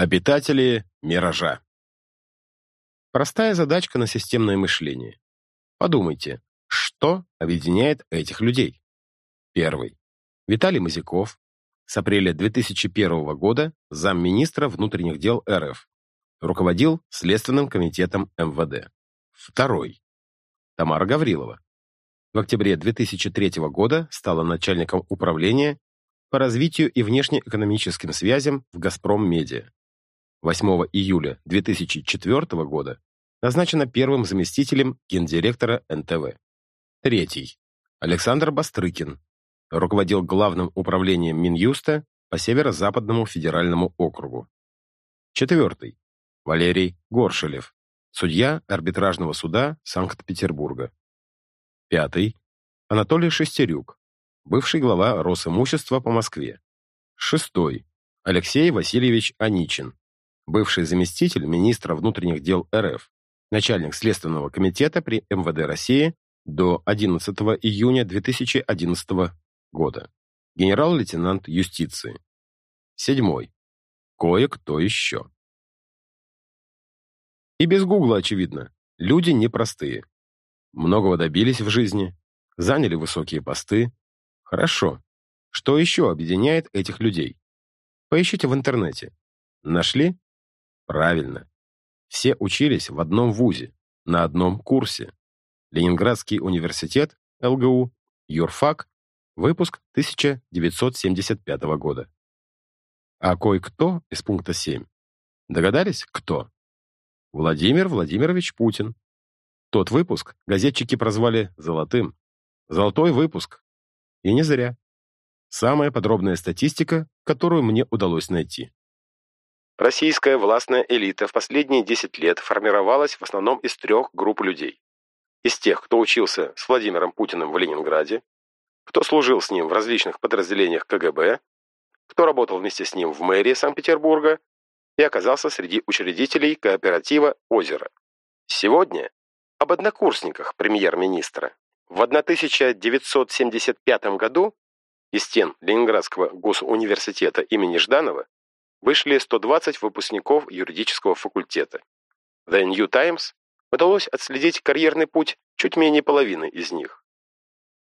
Обитатели миража. Простая задачка на системное мышление. Подумайте, что объединяет этих людей? Первый. Виталий Мазяков, с апреля 2001 года замминистра внутренних дел РФ, руководил Следственным комитетом МВД. Второй. Тамара Гаврилова. В октябре 2003 года стала начальником управления по развитию и внешнеэкономическим связям в «Газпром Медиа». 8 июля 2004 года назначена первым заместителем гендиректора НТВ. Третий. Александр Бастрыкин. Руководил главным управлением Минюста по Северо-Западному федеральному округу. Четвертый. Валерий Горшелев. Судья арбитражного суда Санкт-Петербурга. Пятый. Анатолий Шестерюк. Бывший глава Росимущества по Москве. Шестой. Алексей Васильевич Аничин бывший заместитель министра внутренних дел РФ, начальник Следственного комитета при МВД России до 11 июня 2011 года, генерал-лейтенант юстиции. Седьмой. Кое-кто еще. И без Гугла, очевидно, люди непростые. Многого добились в жизни, заняли высокие посты. Хорошо. Что еще объединяет этих людей? Поищите в интернете. Нашли? Правильно. Все учились в одном вузе, на одном курсе. Ленинградский университет, ЛГУ, юрфак, выпуск 1975 года. А кое-кто из пункта 7. Догадались, кто? Владимир Владимирович Путин. Тот выпуск газетчики прозвали «золотым». Золотой выпуск. И не зря. Самая подробная статистика, которую мне удалось найти. Российская властная элита в последние 10 лет формировалась в основном из трех групп людей. Из тех, кто учился с Владимиром Путиным в Ленинграде, кто служил с ним в различных подразделениях КГБ, кто работал вместе с ним в мэрии Санкт-Петербурга и оказался среди учредителей кооператива «Озеро». Сегодня об однокурсниках премьер-министра. В 1975 году из стен Ленинградского госуниверситета имени Жданова вышли 120 выпускников юридического факультета. The New Times удалось отследить карьерный путь чуть менее половины из них.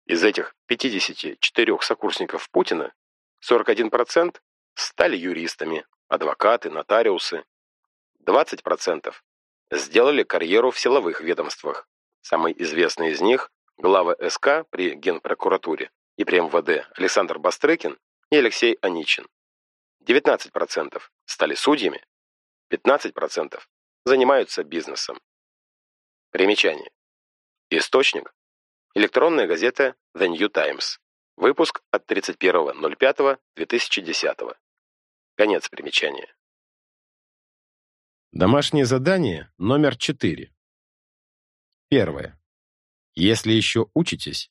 Из этих 54 сокурсников Путина 41% стали юристами, адвокаты, нотариусы. 20% сделали карьеру в силовых ведомствах. Самый известный из них – глава СК при Генпрокуратуре и при МВД Александр Бастрыкин и Алексей Аничин. 19% стали судьями, 15% занимаются бизнесом. Примечание. Источник. Электронная газета The New Times. Выпуск от 31.05.2010. Конец примечания. Домашнее задание номер 4. Первое. Если еще учитесь,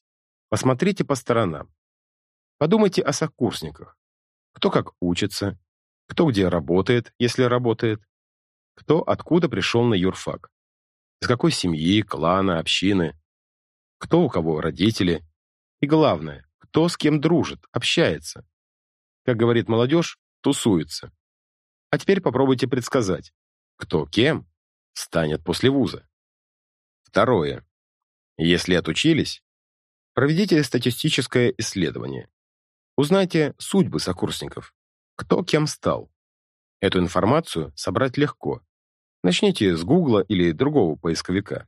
посмотрите по сторонам. Подумайте о сокурсниках. Кто как учится, кто где работает, если работает, кто откуда пришел на юрфак, из какой семьи, клана, общины, кто у кого родители, и главное, кто с кем дружит, общается. Как говорит молодежь, тусуется. А теперь попробуйте предсказать, кто кем станет после вуза. Второе. Если отучились, проведите статистическое исследование. Узнайте судьбы сокурсников. Кто кем стал. Эту информацию собрать легко. Начните с Гугла или другого поисковика.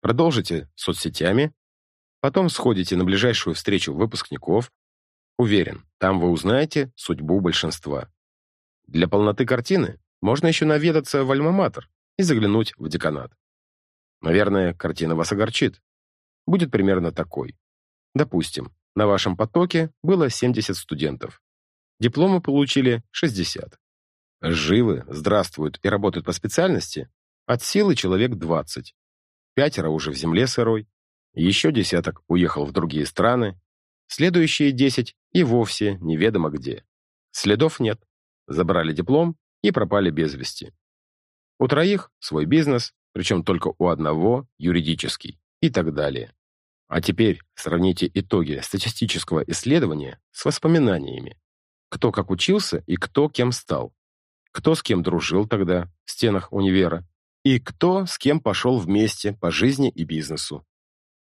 Продолжите соцсетями, потом сходите на ближайшую встречу выпускников. Уверен, там вы узнаете судьбу большинства. Для полноты картины можно еще наведаться в Альма-Матер и заглянуть в деканат. Наверное, картина вас огорчит. Будет примерно такой. Допустим, на вашем потоке было 70 студентов. Дипломы получили 60. Живы, здравствуют и работают по специальности от силы человек 20. Пятеро уже в земле сырой. Еще десяток уехал в другие страны. Следующие 10 и вовсе неведомо где. Следов нет. Забрали диплом и пропали без вести. У троих свой бизнес, причем только у одного юридический и так далее. А теперь сравните итоги статистического исследования с воспоминаниями. Кто как учился и кто кем стал. кто с кем дружил тогда в стенах универа, и кто с кем пошел вместе по жизни и бизнесу.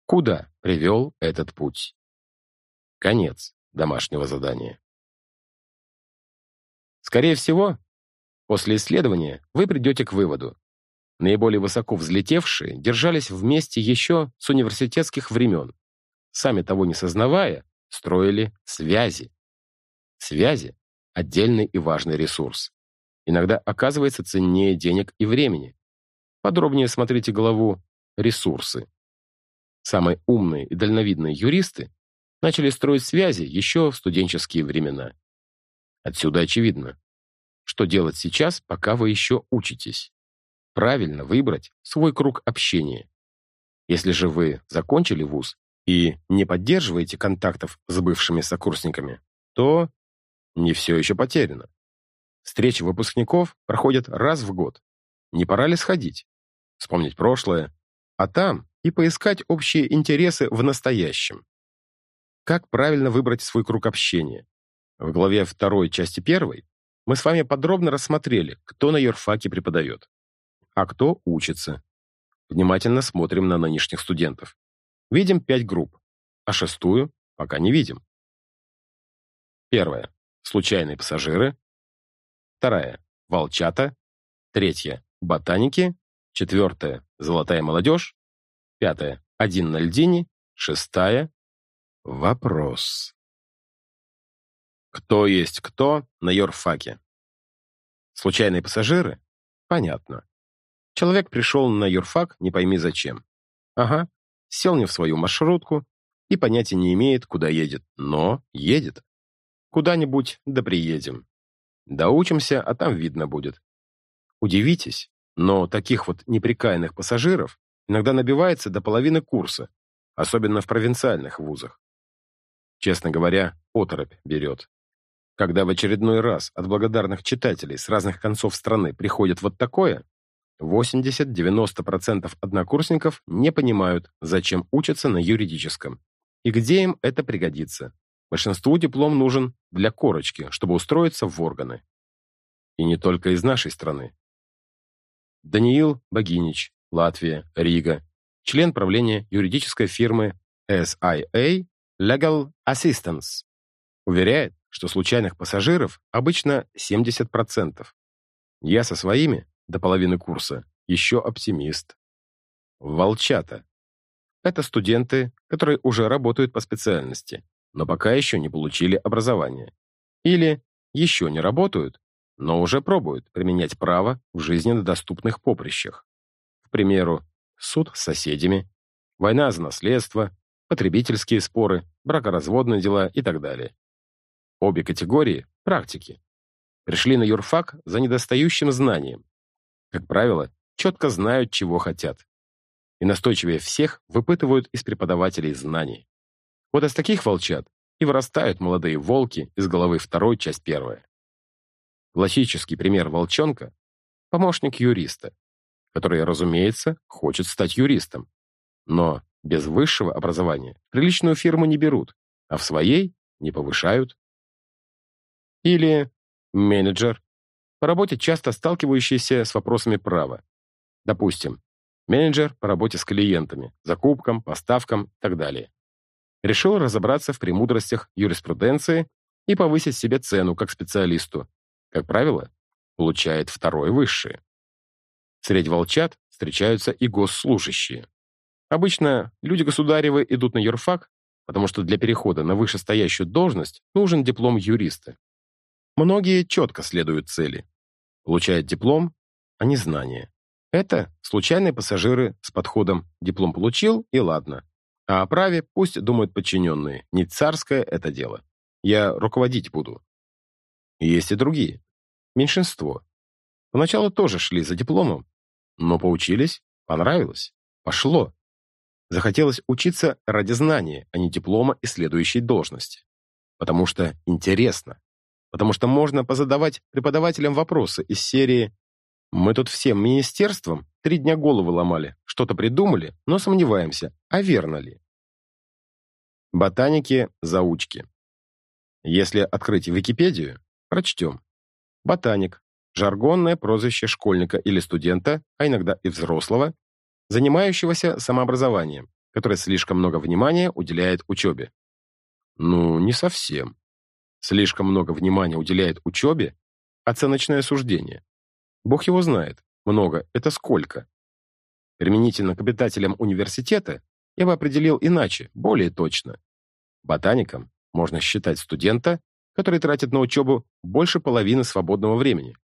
Куда привел этот путь? Конец домашнего задания. Скорее всего, после исследования вы придете к выводу. Наиболее высоко взлетевшие держались вместе еще с университетских времен. Сами того не сознавая, строили связи. Связи — отдельный и важный ресурс. Иногда оказывается ценнее денег и времени. Подробнее смотрите главу «Ресурсы». Самые умные и дальновидные юристы начали строить связи еще в студенческие времена. Отсюда очевидно, что делать сейчас, пока вы еще учитесь. Правильно выбрать свой круг общения. Если же вы закончили вуз и не поддерживаете контактов с бывшими сокурсниками, то не все еще потеряно. Встречи выпускников проходят раз в год. Не пора ли сходить? Вспомнить прошлое, а там и поискать общие интересы в настоящем. Как правильно выбрать свой круг общения? В главе 2 части 1 мы с вами подробно рассмотрели, кто на юрфаке преподает, а кто учится. Внимательно смотрим на нынешних студентов. Видим пять групп, а шестую пока не видим. Первая случайные пассажиры. Вторая – волчата. Третья – ботаники. Четвертая – золотая молодежь. Пятая – один на льдине. Шестая – вопрос. Кто есть кто на юрфаке? Случайные пассажиры? Понятно. Человек пришел на юрфак, не пойми зачем. Ага, сел не в свою маршрутку и понятия не имеет, куда едет, но едет. Куда-нибудь да приедем. Доучимся, а там видно будет. Удивитесь, но таких вот неприкаянных пассажиров иногда набивается до половины курса, особенно в провинциальных вузах. Честно говоря, оторопь берет. Когда в очередной раз от благодарных читателей с разных концов страны приходит вот такое, 80-90% однокурсников не понимают, зачем учатся на юридическом и где им это пригодится. Большинству диплом нужен для корочки, чтобы устроиться в органы. И не только из нашей страны. Даниил Богинич, Латвия, Рига, член правления юридической фирмы SIA Legal Assistance, уверяет, что случайных пассажиров обычно 70%. Я со своими, до половины курса, еще оптимист. Волчата. Это студенты, которые уже работают по специальности, но пока еще не получили образование. Или еще не работают, но уже пробуют применять право в жизненно доступных поприщах. К примеру, суд с соседями, война за наследство, потребительские споры, бракоразводные дела и так далее. Обе категории – практики. Пришли на юрфак за недостающим знанием. Как правило, четко знают, чего хотят. И настойчивее всех выпытывают из преподавателей знаний. Вот из таких волчат и вырастают молодые волки из головы второй, часть первая. Классический пример волчонка – помощник юриста, который, разумеется, хочет стать юристом. Но без высшего образования приличную фирму не берут, а в своей не повышают. Или менеджер, по работе часто сталкивающийся с вопросами права. Допустим, менеджер по работе с клиентами, закупкам, поставкам и так далее решил разобраться в премудростях юриспруденции и повысить себе цену как специалисту. Как правило, получает второе высшее. Среди волчат встречаются и госслужащие. Обычно люди государевы идут на юрфак, потому что для перехода на вышестоящую должность нужен диплом юриста. Многие четко следуют цели. Получают диплом, а не знания. Это случайные пассажиры с подходом «диплом получил и ладно». А о праве пусть думают подчиненные. Не царское это дело. Я руководить буду. есть и другие. Меньшинство. Поначалу тоже шли за дипломом, но поучились, понравилось, пошло. Захотелось учиться ради знания, а не диплома и следующей должности. Потому что интересно. Потому что можно позадавать преподавателям вопросы из серии мы тут всем министерством три дня головы ломали, что-то придумали, но сомневаемся, а верно ли. Ботаники-заучки. Если открыть Википедию, прочтем. Ботаник. жаргонное прозвище школьника или студента, а иногда и взрослого, занимающегося самообразованием, который слишком много внимания уделяет учебе. Ну, не совсем. Слишком много внимания уделяет учебе – оценочное суждение. Бог его знает, много – это сколько. Применительно к обитателям университета я бы определил иначе, более точно. Ботаником можно считать студента, который тратит на учебу больше половины свободного времени,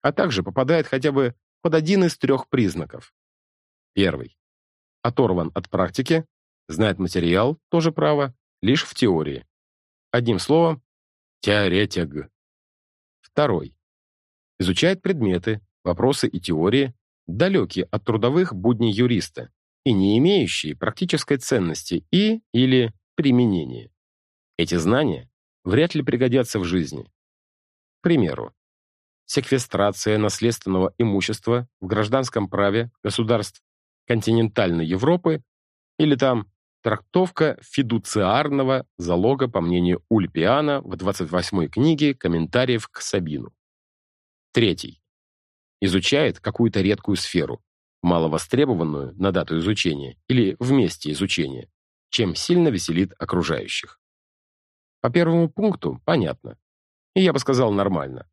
а также попадает хотя бы под один из трех признаков. Первый. Оторван от практики, знает материал, тоже право, лишь в теории. Одним словом, теоретик. Второй. Изучает предметы, вопросы и теории, далекие от трудовых будней юриста и не имеющие практической ценности и или применения. Эти знания вряд ли пригодятся в жизни. К примеру, секвестрация наследственного имущества в гражданском праве государств континентальной Европы или там трактовка фидуциарного залога по мнению Ульпиана в 28-й книге комментариев к Сабину. Третий. Изучает какую-то редкую сферу, маловостребованную на дату изучения или в месте изучения, чем сильно веселит окружающих. По первому пункту понятно. И я бы сказал нормально.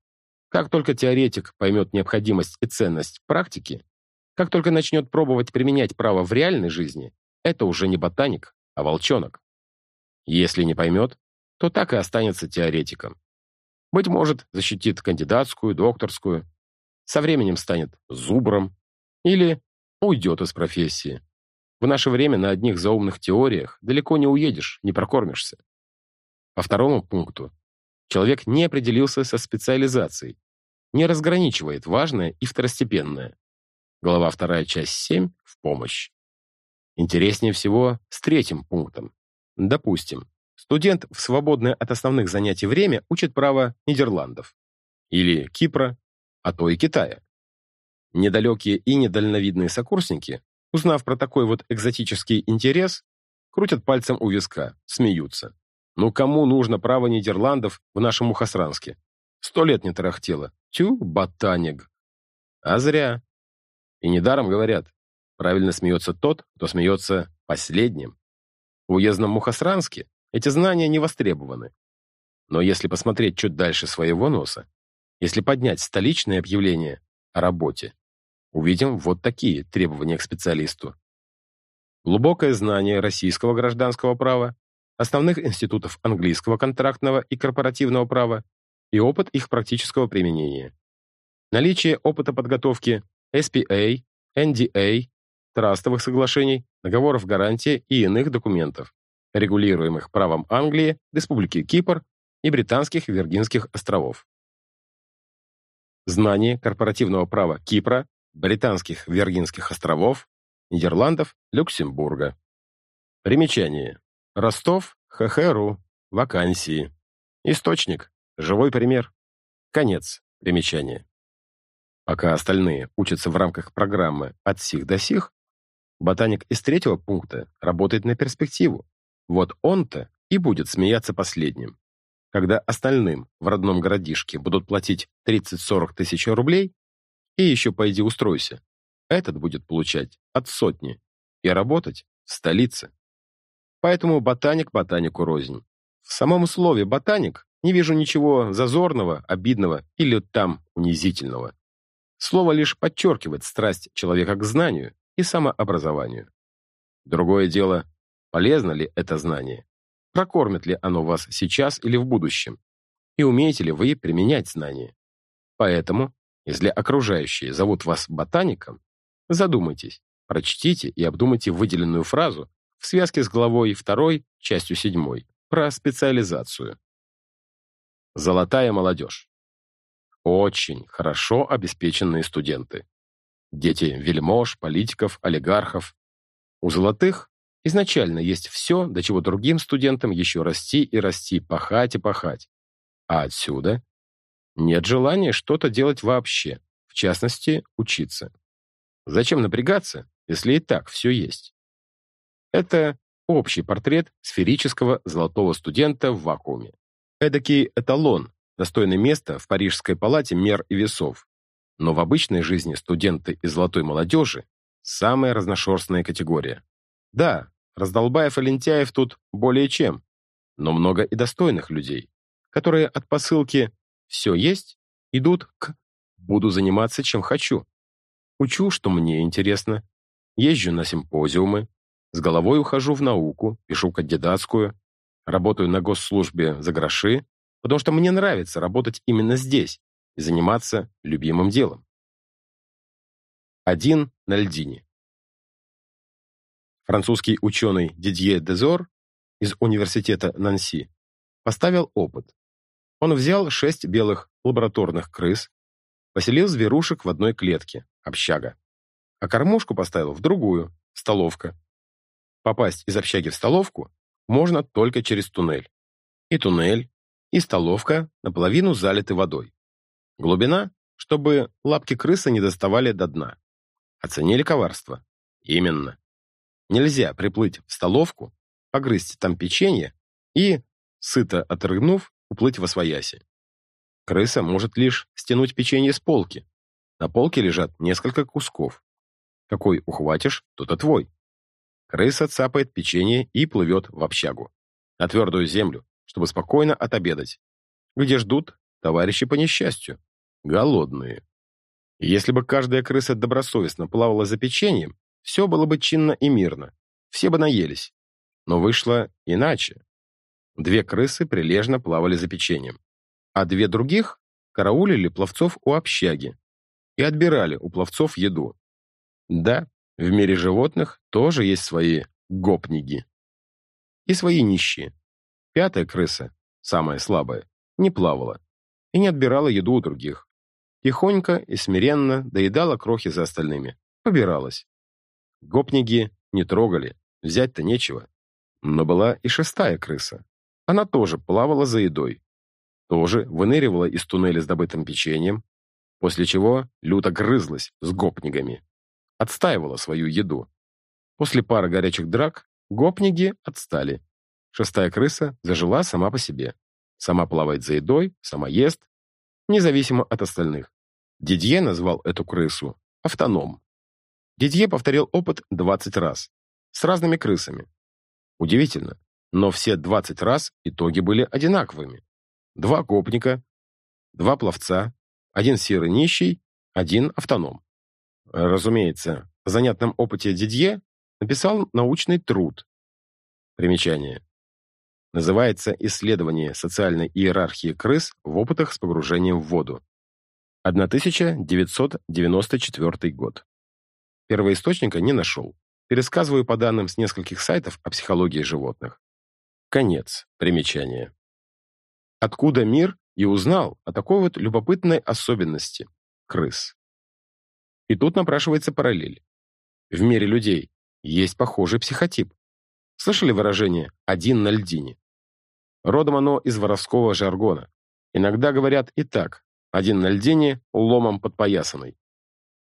Как только теоретик поймет необходимость и ценность практики, как только начнет пробовать применять право в реальной жизни, это уже не ботаник, а волчонок. Если не поймет, то так и останется теоретиком. Быть может, защитит кандидатскую, докторскую, со временем станет зубром или уйдет из профессии. В наше время на одних заумных теориях далеко не уедешь, не прокормишься. По второму пункту, человек не определился со специализацией, не разграничивает важное и второстепенное. Глава 2, часть 7 в помощь. Интереснее всего с третьим пунктом. Допустим, студент в свободное от основных занятий время учит право Нидерландов или Кипра, а то и Китая. Недалекие и недальновидные сокурсники, узнав про такой вот экзотический интерес, крутят пальцем у виска, смеются. Ну кому нужно право Нидерландов в нашем Мухосранске? Сто лет не тарахтело. Тю, ботаник. А зря. И недаром говорят, правильно смеется тот, кто смеется последним. В уездном Мухосранске эти знания не востребованы. Но если посмотреть чуть дальше своего носа, если поднять столичное объявление о работе, увидим вот такие требования к специалисту. Глубокое знание российского гражданского права, основных институтов английского контрактного и корпоративного права и опыт их практического применения. Наличие опыта подготовки SPA, NDA, трастовых соглашений, договоров гарантии и иных документов, регулируемых правом Англии, Республики Кипр и Британских Виргинских островов. Знание корпоративного права Кипра, Британских Виргинских островов, Нидерландов, Люксембурга. Примечание. Ростов, ХХРУ, вакансии. Источник, живой пример. Конец примечания. Пока остальные учатся в рамках программы «От сих до сих», ботаник из третьего пункта работает на перспективу. Вот он-то и будет смеяться последним. Когда остальным в родном городишке будут платить 30-40 тысяч рублей, и еще пойди устройся, этот будет получать от сотни и работать в столице. Поэтому ботаник ботанику рознь. В самом слове «ботаник» не вижу ничего зазорного, обидного или там унизительного. Слово лишь подчеркивает страсть человека к знанию и самообразованию. Другое дело, полезно ли это знание, прокормит ли оно вас сейчас или в будущем, и умеете ли вы применять знания. Поэтому, если окружающие зовут вас ботаником, задумайтесь, прочтите и обдумайте выделенную фразу в связке с главой 2, частью 7, про специализацию. Золотая молодежь. Очень хорошо обеспеченные студенты. Дети вельмож, политиков, олигархов. У золотых изначально есть все, до чего другим студентам еще расти и расти, пахать и пахать. А отсюда нет желания что-то делать вообще, в частности, учиться. Зачем напрягаться, если и так все есть? Это общий портрет сферического золотого студента в вакууме. Эдакий эталон, достойный места в Парижской палате мер и весов, Но в обычной жизни студенты и золотой молодежи – самая разношерстная категория. Да, раздолбаев и лентяев тут более чем, но много и достойных людей, которые от посылки «все есть» идут к «буду заниматься чем хочу». Учу, что мне интересно, езжу на симпозиумы, с головой ухожу в науку, пишу кандидатскую, работаю на госслужбе за гроши, потому что мне нравится работать именно здесь заниматься любимым делом. Один на льдине. Французский ученый Дидье Дезор из университета Нанси поставил опыт. Он взял шесть белых лабораторных крыс, поселил зверушек в одной клетке, общага, а кормушку поставил в другую, столовка. Попасть из общаги в столовку можно только через туннель. И туннель, и столовка наполовину залиты водой. Глубина, чтобы лапки крысы не доставали до дна. Оценили коварство? Именно. Нельзя приплыть в столовку, погрызть там печенье и, сыто отрыгнув, уплыть во свояси. Крыса может лишь стянуть печенье с полки. На полке лежат несколько кусков. Какой ухватишь, тот и твой. Крыса цапает печенье и плывет в общагу. На твердую землю, чтобы спокойно отобедать. Где ждут товарищи по несчастью. Голодные. Если бы каждая крыса добросовестно плавала за печеньем, все было бы чинно и мирно. Все бы наелись. Но вышло иначе. Две крысы прилежно плавали за печеньем, а две других караулили пловцов у общаги и отбирали у пловцов еду. Да, в мире животных тоже есть свои гопниги. И свои нищие. Пятая крыса, самая слабая, не плавала и не отбирала еду у других. Тихонько и смиренно доедала крохи за остальными. Побиралась. Гопники не трогали, взять-то нечего. Но была и шестая крыса. Она тоже плавала за едой. Тоже выныривала из туннеля с добытым печеньем, после чего люто грызлась с гопниками. Отстаивала свою еду. После пары горячих драк гопники отстали. Шестая крыса зажила сама по себе. Сама плавает за едой, сама ест, независимо от остальных. Дидье назвал эту крысу автоном. Дидье повторил опыт 20 раз, с разными крысами. Удивительно, но все 20 раз итоги были одинаковыми. Два гопника, два пловца, один серый нищий, один автоном. Разумеется, в занятном опыте Дидье написал научный труд. Примечание. Называется «Исследование социальной иерархии крыс в опытах с погружением в воду». 1994 год. Первоисточника не нашел. Пересказываю по данным с нескольких сайтов о психологии животных. Конец примечания. Откуда мир и узнал о такой вот любопытной особенности – крыс. И тут напрашивается параллель. В мире людей есть похожий психотип. Слышали выражение «один на льдине»? Родом оно из воровского жаргона. Иногда говорят и так «один на льдине, ломом подпоясанный».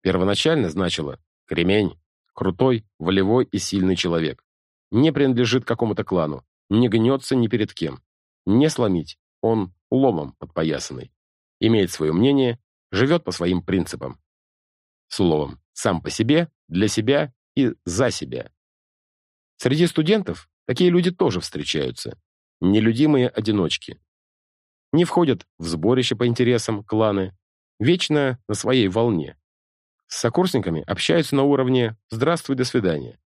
Первоначально значило Кремень — крутой, волевой и сильный человек. Не принадлежит какому-то клану, не гнется ни перед кем. Не сломить, он ломом подпоясанный. Имеет свое мнение, живет по своим принципам. Словом, сам по себе, для себя и за себя. Среди студентов такие люди тоже встречаются. Нелюдимые одиночки. Не входят в сборище по интересам, кланы, вечно на своей волне. С сокурсниками общаются на уровне «здравствуй, до свидания».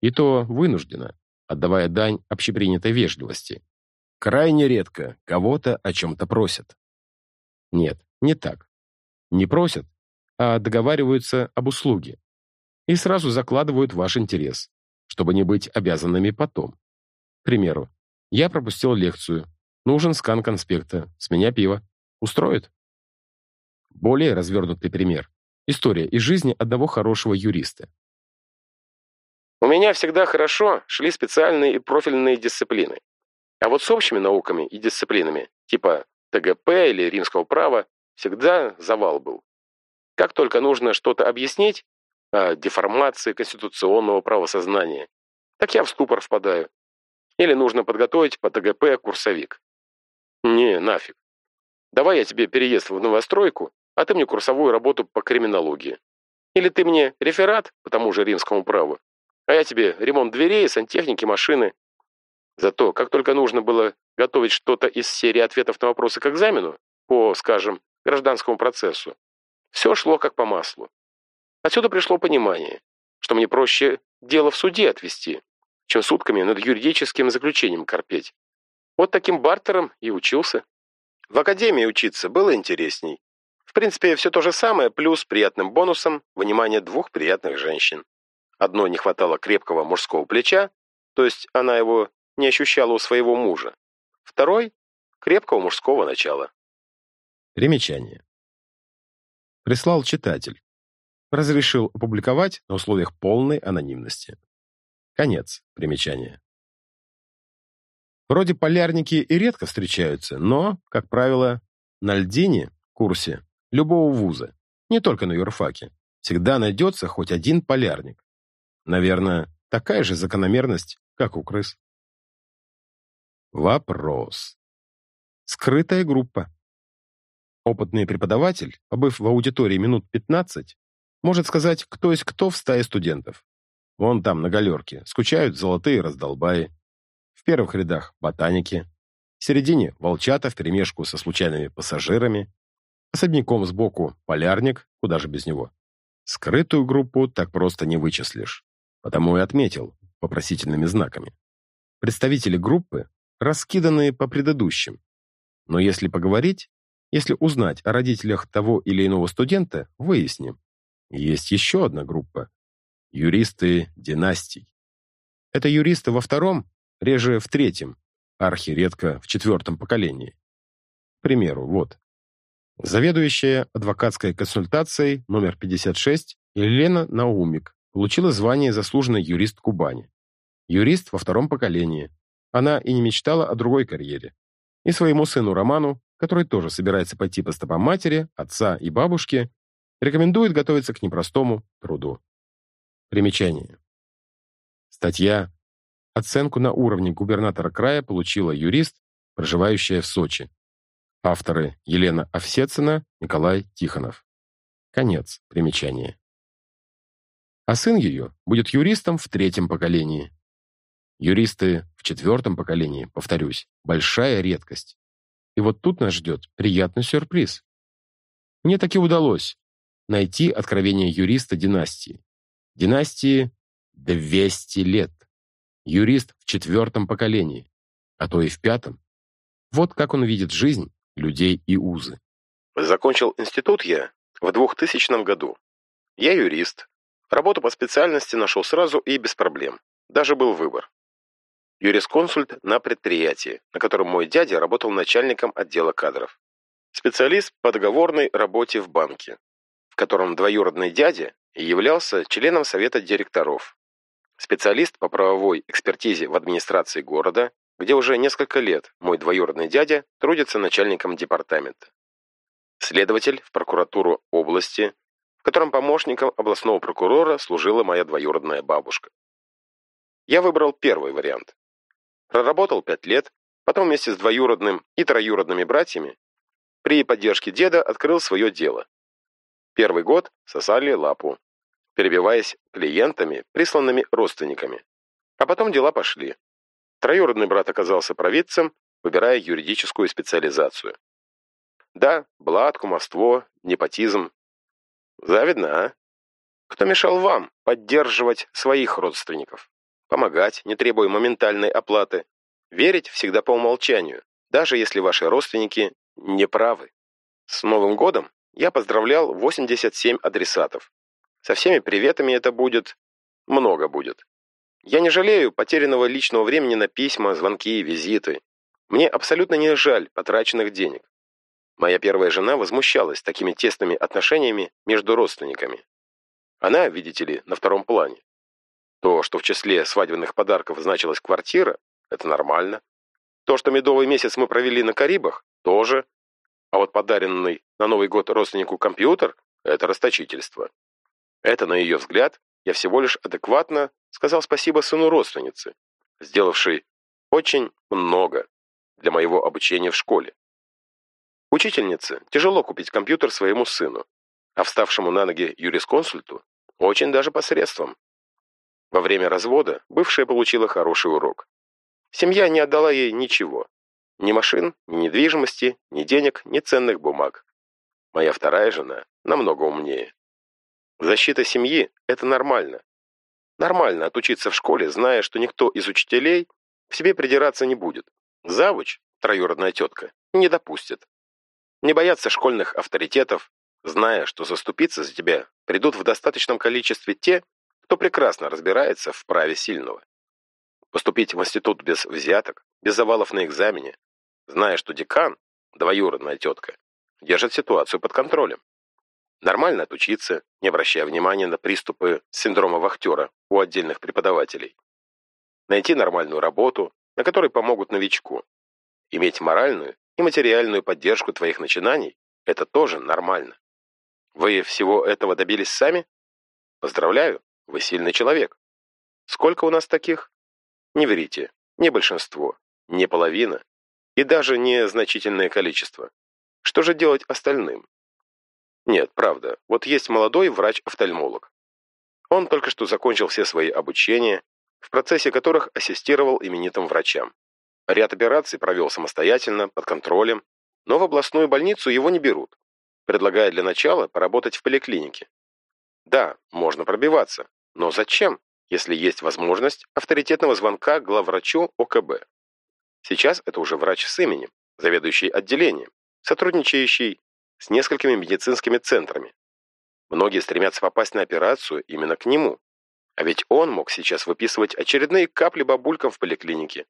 И то вынужденно, отдавая дань общепринятой вежливости. Крайне редко кого-то о чем-то просят. Нет, не так. Не просят, а договариваются об услуге. И сразу закладывают ваш интерес, чтобы не быть обязанными потом. К примеру, я пропустил лекцию, нужен скан конспекта, с меня пиво. Устроит? Более развернутый пример. История из жизни одного хорошего юриста. У меня всегда хорошо шли специальные и профильные дисциплины. А вот с общими науками и дисциплинами, типа ТГП или римского права, всегда завал был. Как только нужно что-то объяснить о деформации конституционного правосознания, так я в ступор впадаю. Или нужно подготовить по ТГП курсовик. Не, нафиг. Давай я тебе переезд в новостройку а ты мне курсовую работу по криминологии. Или ты мне реферат по тому же римскому праву, а я тебе ремонт дверей, сантехники, машины. Зато, как только нужно было готовить что-то из серии ответов на вопросы к экзамену, по, скажем, гражданскому процессу, все шло как по маслу. Отсюда пришло понимание, что мне проще дело в суде отвести, чем сутками над юридическим заключением корпеть. Вот таким бартером и учился. В академии учиться было интересней. В принципе, все то же самое, плюс приятным бонусом внимание двух приятных женщин. Одной не хватало крепкого мужского плеча, то есть она его не ощущала у своего мужа. Второй — крепкого мужского начала. Примечание. Прислал читатель. Разрешил опубликовать на условиях полной анонимности. Конец примечания. Вроде полярники и редко встречаются, но, как правило, на льдине, курсе, любого вуза, не только на юрфаке, всегда найдется хоть один полярник. Наверное, такая же закономерность, как у крыс. Вопрос. Скрытая группа. Опытный преподаватель, побыв в аудитории минут 15, может сказать, кто есть кто в стае студентов. Вон там, на галерке, скучают золотые раздолбаи. В первых рядах — ботаники. В середине — волчата вперемешку со случайными пассажирами. Особняком сбоку — полярник, куда же без него. Скрытую группу так просто не вычислишь. Потому и отметил вопросительными знаками. Представители группы раскиданные по предыдущим. Но если поговорить, если узнать о родителях того или иного студента, выясним. Есть еще одна группа. Юристы династий. Это юристы во втором, реже в третьем, архиредко в четвертом поколении. К примеру, вот. Заведующая адвокатской консультацией номер 56 Елена Наумик получила звание заслуженный юрист Кубани. Юрист во втором поколении. Она и не мечтала о другой карьере. И своему сыну Роману который тоже собирается пойти по стопам матери, отца и бабушки, рекомендует готовиться к непростому труду. Примечание. Статья «Оценку на уровне губернатора края получила юрист, проживающая в Сочи». Авторы Елена Овсецина, Николай Тихонов. Конец примечания. А сын ее будет юристом в третьем поколении. Юристы в четвертом поколении, повторюсь, большая редкость. И вот тут нас ждет приятный сюрприз. Мне таки удалось найти откровение юриста династии. Династии 200 лет. Юрист в четвертом поколении, а то и в пятом. Вот как он видит жизнь, людей и узы. Закончил институт я в 2000 году. Я юрист. Работу по специальности нашел сразу и без проблем. Даже был выбор юрисконсульт на предприятии, на котором мой дядя работал начальником отдела кадров. Специалист по договорной работе в банке, в котором двоюродный дядя являлся членом совета директоров. Специалист по правовой экспертизе в администрации города, где уже несколько лет мой двоюродный дядя трудится начальником департамента. Следователь в прокуратуру области, в котором помощником областного прокурора служила моя двоюродная бабушка. Я выбрал первый вариант. Проработал пять лет, потом вместе с двоюродным и троюродными братьями при поддержке деда открыл свое дело. Первый год сосали лапу, перебиваясь клиентами, присланными родственниками. А потом дела пошли. Троюродный брат оказался провидцем, выбирая юридическую специализацию. Да, блат, кумовство, непотизм. Завидно, а? Кто мешал вам поддерживать своих родственников? помогать, не требуя моментальной оплаты, верить всегда по умолчанию, даже если ваши родственники не правы. С Новым годом я поздравлял 87 адресатов. Со всеми приветами это будет... много будет. Я не жалею потерянного личного времени на письма, звонки, визиты. Мне абсолютно не жаль потраченных денег. Моя первая жена возмущалась такими тесными отношениями между родственниками. Она, видите ли, на втором плане. То, что в числе свадебных подарков значилась квартира, это нормально. То, что медовый месяц мы провели на Карибах, тоже. А вот подаренный на Новый год родственнику компьютер – это расточительство. Это, на ее взгляд, я всего лишь адекватно сказал спасибо сыну родственницы, сделавшей очень много для моего обучения в школе. Учительнице тяжело купить компьютер своему сыну, а вставшему на ноги юрисконсульту очень даже посредством. Во время развода бывшая получила хороший урок. Семья не отдала ей ничего. Ни машин, ни недвижимости, ни денег, ни ценных бумаг. Моя вторая жена намного умнее. Защита семьи – это нормально. Нормально отучиться в школе, зная, что никто из учителей к себе придираться не будет. Завуч, троюродная тетка, не допустит. Не бояться школьных авторитетов, зная, что заступиться за тебя придут в достаточном количестве те, кто прекрасно разбирается в праве сильного. Поступить в институт без взяток, без завалов на экзамене, зная, что декан, двоюродная тетка, держит ситуацию под контролем. Нормально отучиться, не обращая внимания на приступы синдрома вахтера у отдельных преподавателей. Найти нормальную работу, на которой помогут новичку. Иметь моральную и материальную поддержку твоих начинаний – это тоже нормально. Вы всего этого добились сами? Поздравляю, вы сильный человек. Сколько у нас таких? Не верите, не большинство, не половина и даже не значительное количество. Что же делать остальным? Нет, правда, вот есть молодой врач-офтальмолог. Он только что закончил все свои обучения, в процессе которых ассистировал именитым врачам. Ряд операций провел самостоятельно, под контролем, но в областную больницу его не берут, предлагая для начала поработать в поликлинике. Да, можно пробиваться, но зачем, если есть возможность авторитетного звонка главврачу ОКБ? Сейчас это уже врач с именем, заведующий отделением, сотрудничающий с несколькими медицинскими центрами. Многие стремятся попасть на операцию именно к нему. А ведь он мог сейчас выписывать очередные капли бабулькам в поликлинике,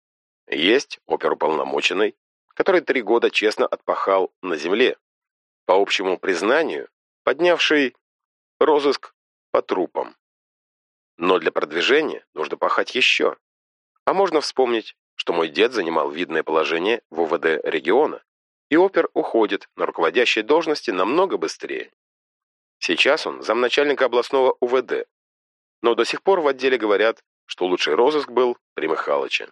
есть оперуполномоченный, который три года честно отпахал на земле, по общему признанию, поднявший розыск по трупам. Но для продвижения нужно пахать еще. А можно вспомнить, что мой дед занимал видное положение в УВД региона, и опер уходит на руководящей должности намного быстрее. Сейчас он замначальника областного УВД, но до сих пор в отделе говорят, что лучший розыск был при Михалыче.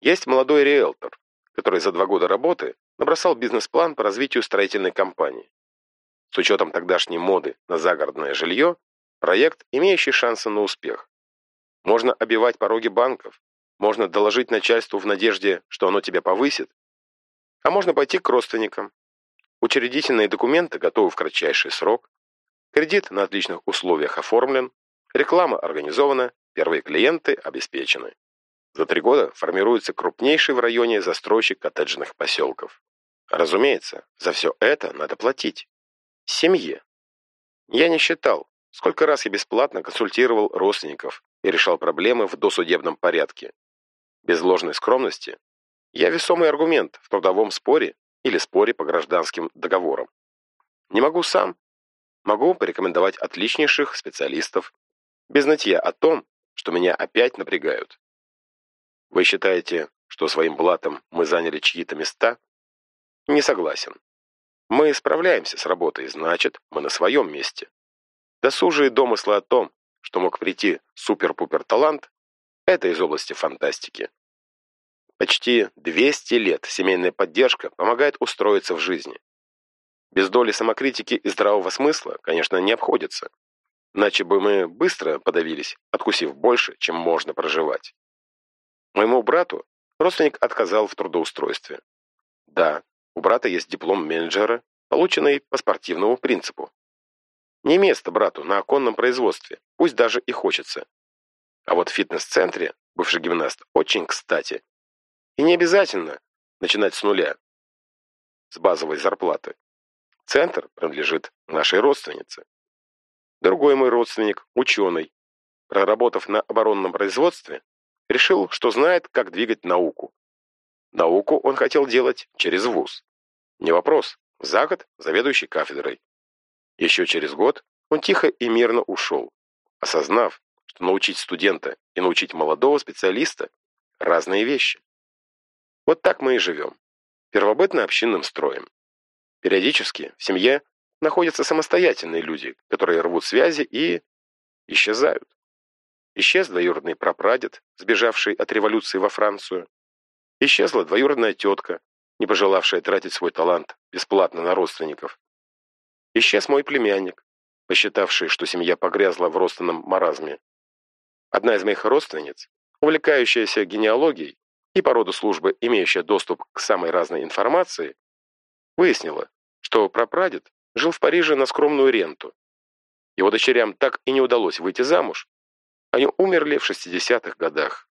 Есть молодой риэлтор, который за два года работы набросал бизнес-план по развитию строительной компании. С учетом тогдашней моды на загородное жилье, проект, имеющий шансы на успех. Можно обивать пороги банков, можно доложить начальству в надежде, что оно тебя повысит, а можно пойти к родственникам. Учредительные документы готовы в кратчайший срок, кредит на отличных условиях оформлен, реклама организована, первые клиенты обеспечены. За три года формируется крупнейший в районе застройщик коттеджных поселков. Разумеется, за все это надо платить. Семье. Я не считал, сколько раз я бесплатно консультировал родственников и решал проблемы в досудебном порядке. Без ложной скромности, я весомый аргумент в трудовом споре или споре по гражданским договорам. Не могу сам, могу порекомендовать отличнейших специалистов, без нытья о том, что меня опять напрягают. Вы считаете, что своим блатом мы заняли чьи-то места? Не согласен. Мы справляемся с работой, значит, мы на своем месте. Досужие домыслы о том, что мог прийти супер-пупер талант, это из области фантастики. Почти 200 лет семейная поддержка помогает устроиться в жизни. Без доли самокритики и здравого смысла, конечно, не обходится. Иначе бы мы быстро подавились, откусив больше, чем можно проживать. Моему брату родственник отказал в трудоустройстве. Да, у брата есть диплом менеджера, полученный по спортивному принципу. Не место брату на оконном производстве, пусть даже и хочется. А вот в фитнес-центре бывший гимнаст очень кстати. И не обязательно начинать с нуля, с базовой зарплаты. Центр принадлежит нашей родственнице. Другой мой родственник, ученый, проработав на оборонном производстве, решил, что знает, как двигать науку. Науку он хотел делать через вуз. Не вопрос, за год заведующий кафедрой. Еще через год он тихо и мирно ушел, осознав, что научить студента и научить молодого специалиста – разные вещи. Вот так мы и живем, первобытно-общинным строем. Периодически в семье находятся самостоятельные люди, которые рвут связи и исчезают. Исчез двоюродный прапрадед, сбежавший от революции во Францию. Исчезла двоюродная тетка, не пожелавшая тратить свой талант бесплатно на родственников. Исчез мой племянник, посчитавший, что семья погрязла в родственном маразме. Одна из моих родственниц, увлекающаяся генеалогией и по роду службы имеющая доступ к самой разной информации, выяснила, что прапрадед жил в Париже на скромную ренту. Его дочерям так и не удалось выйти замуж. Они умерли в 60-х годах.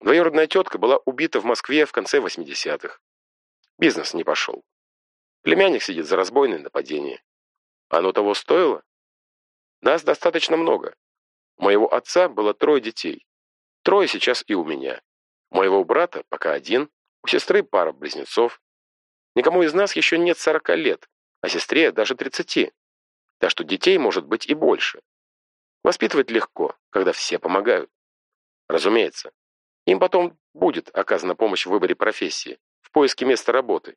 Двоюродная тетка была убита в Москве в конце 80-х. Бизнес не пошел. Племянник сидит за разбойное нападение. Оно того стоило? Нас достаточно много. У моего отца было трое детей. Трое сейчас и у меня. Моего брата пока один, у сестры пара близнецов. Никому из нас еще нет 40 лет, а сестре даже 30. Так что детей может быть и больше. Воспитывать легко, когда все помогают. Разумеется, им потом будет оказана помощь в выборе профессии, в поиске места работы.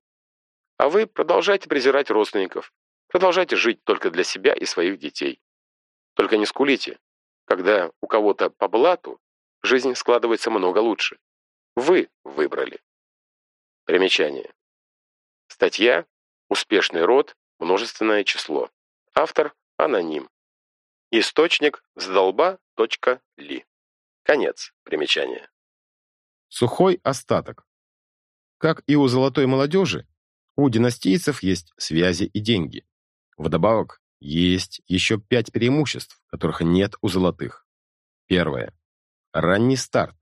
А вы продолжайте презирать родственников, продолжайте жить только для себя и своих детей. Только не скулите, когда у кого-то по блату жизнь складывается много лучше. Вы выбрали. Примечание. Статья «Успешный род. Множественное число». Автор – аноним. Источник – сдолба.ли. Конец примечания. Сухой остаток. Как и у золотой молодежи, у династийцев есть связи и деньги. Вдобавок, есть еще пять преимуществ, которых нет у золотых. Первое. Ранний старт.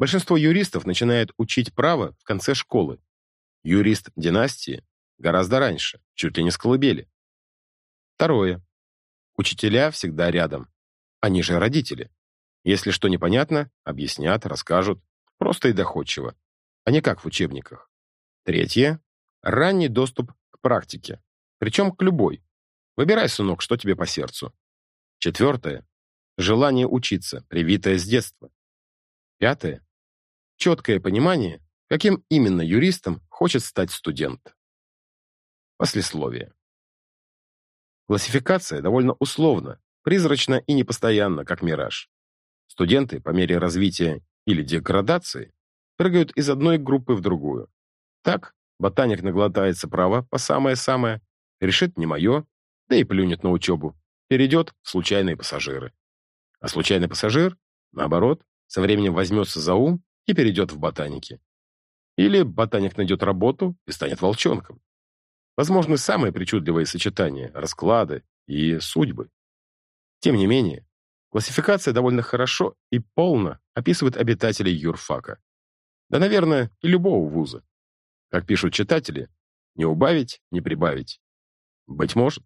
Большинство юристов начинает учить право в конце школы. Юрист династии гораздо раньше, чуть ли не с колыбели. Второе. Учителя всегда рядом. Они же родители. Если что непонятно, объяснят, расскажут. Просто и доходчиво, а не как в учебниках. Третье. Ранний доступ к практике. Причем к любой. Выбирай, сынок, что тебе по сердцу. Четвертое. Желание учиться, привитое с детства. Пятое. Четкое понимание, каким именно юристом хочет стать студент. Послесловие. Классификация довольно условна, призрачна и непостоянна, как мираж. Студенты по мере развития или деградации прыгают из одной группы в другую. Так, ботаник наглотается права по самое-самое, решит не мое, да и плюнет на учебу, перейдет в случайные пассажиры. А случайный пассажир, наоборот, со временем возьмется за ум и перейдет в ботаники. Или ботаник найдет работу и станет волчонком. Возможны самые причудливые сочетания, расклады и судьбы. Тем не менее, Классификация довольно хорошо и полно описывает обитателей юрфака. Да, наверное, и любого вуза. Как пишут читатели, не убавить, не прибавить. Быть может.